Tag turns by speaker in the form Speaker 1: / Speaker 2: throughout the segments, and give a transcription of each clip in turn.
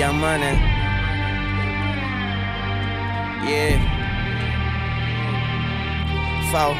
Speaker 1: Young money. Yeah. Four.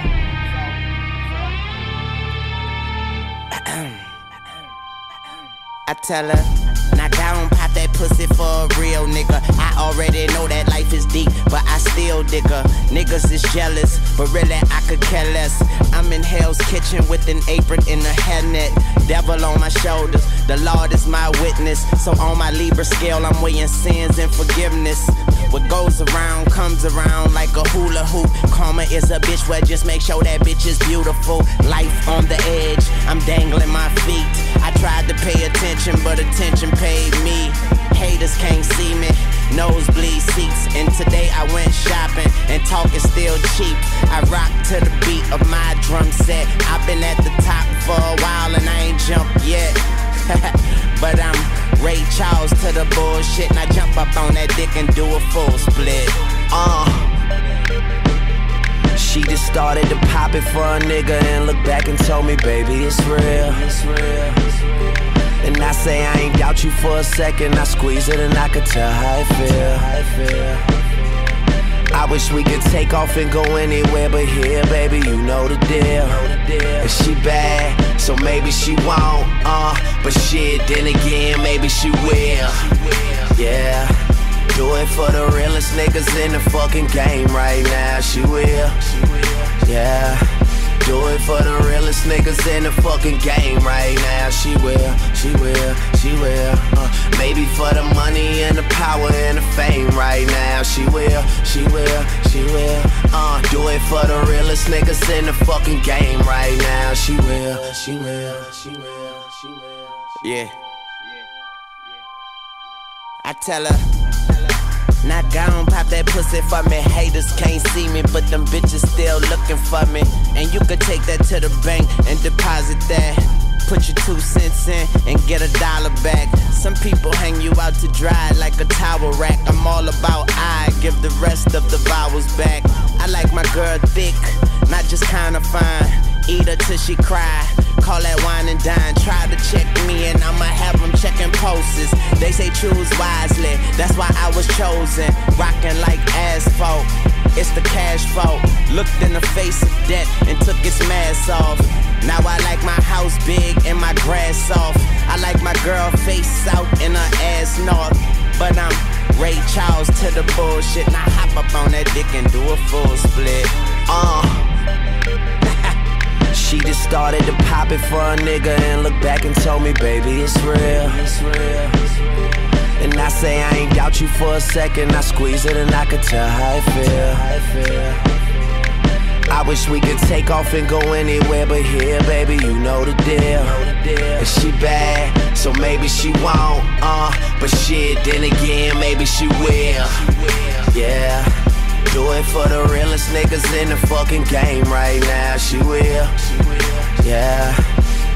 Speaker 1: I tell her, knock down, pop that pussy for a real nigga. I already know that life is deep, but I still dig her. Niggas is jealous, but really I could care less. I'm in Kitchen with an apron and a hairnet. Devil on my shoulders, the Lord is my witness. So on my Libra scale, I'm weighing sins and forgiveness. What goes around comes around like a hula hoop. Karma is a bitch, well, just make sure that bitch is beautiful. Life on the edge, I'm dangling my feet. I tried to pay attention, but attention paid me. Haters can't see me, nosebleed seats. And today I went shopping, and talk is still cheap. I rock to the beat drum set. I've been at the top for a while, and I ain't jumped yet. but I'm Ray Charles to the bullshit, and I jump up on that dick and do a full split. Uh. She just started to pop it for a nigga and look back and told me, baby, it's real. It's real. And I say I ain't doubt you for a second. I squeeze it and I could tell how I feel. I wish we could take off and go anywhere but here, baby, you know the deal. And she bad, so maybe she won't, uh, but shit, then again, maybe she will. Yeah. Do it for the realest niggas in the fucking game right now. She will. Yeah. Do it for the realest niggas in the fucking game right now. She will, she will, she will. Uh, maybe for the money and the power and the fame right now. She will, she will, she will. Uh, do it for the realest niggas in the fucking game right now. She will, she will, she will, she will. Yeah. I tell her. Knock down, pop that pussy for me. Haters can't see me, but them bitches still looking for me. And you could take that to the bank and deposit that. Put your two cents in and get a dollar back. Some people hang you out to dry like a towel rack. I'm all about I give the rest of the vowels back. I like my girl thick, not just kinda fine. Eat her till she cry. Call that wine and dine. Try to check me and I'ma have them checking pulses. They say choose wisely, that's why I was chosen. Rocking like asphalt. It's the cash fault. Looked in the face of death and took its mask off. Now I like my house big and my grass soft. I like my girl face south and her ass north. But I'm Ray Charles to the bullshit. Now hop up on that dick and do a full split. Uh. She just started to pop it for a nigga and look back and told me, baby, it's real. It's real. And I say I ain't doubt you for a second. I squeeze it and I could tell how I feel. I wish we could take off and go anywhere but here, baby, you know the deal. And she bad, so maybe she won't, uh, but shit, then again, maybe she will. Yeah. Do it for the realest niggas in the fucking game right now. She will. Yeah.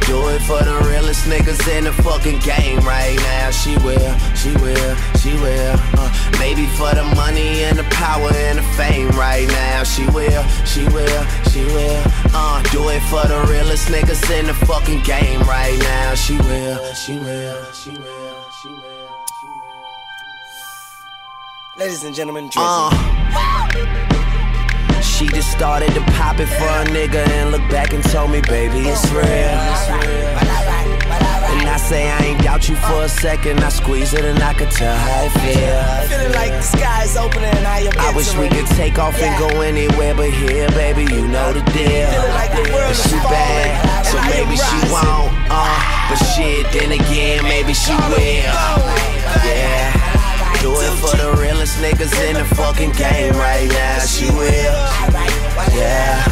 Speaker 1: Do it for the realest niggas in the fucking game right now. She will, she will, she will. Uh, maybe for the money and the power and the fame right now. She will, she will, she will. Uh, do it for the realest niggas in the fucking game right now. She will, she will, she will, she will.
Speaker 2: Ladies and gentlemen, Drizzy.
Speaker 1: Uh, she just started to pop it for a nigga and look back and told me, baby, it's real. It's real. And I say I ain't doubt you for a second. I squeeze it and I could tell how I feel.
Speaker 2: Feeling like the sky's opening and I am
Speaker 1: I wish we could take off and go anywhere but here, baby. You know the deal.
Speaker 2: Feeling like the world
Speaker 1: But
Speaker 2: is
Speaker 1: she bad, so
Speaker 2: and I am
Speaker 1: maybe she won't. Uh, but shit, then again, maybe she will. Yeah. Do it for the realest niggas in the fucking game right now. She will. Yeah.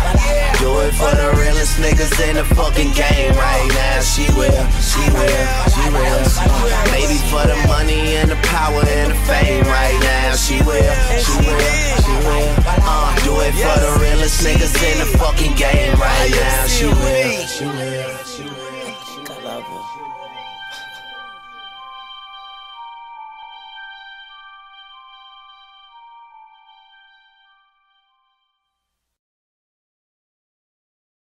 Speaker 1: Do it for the realest niggas in the fucking game right now. She will. She will. She will. Maybe for the money and the power and the fame right now. She will. She will. She will. Uh, do it for the realest niggas in the fucking game right now. She will. She will. She will.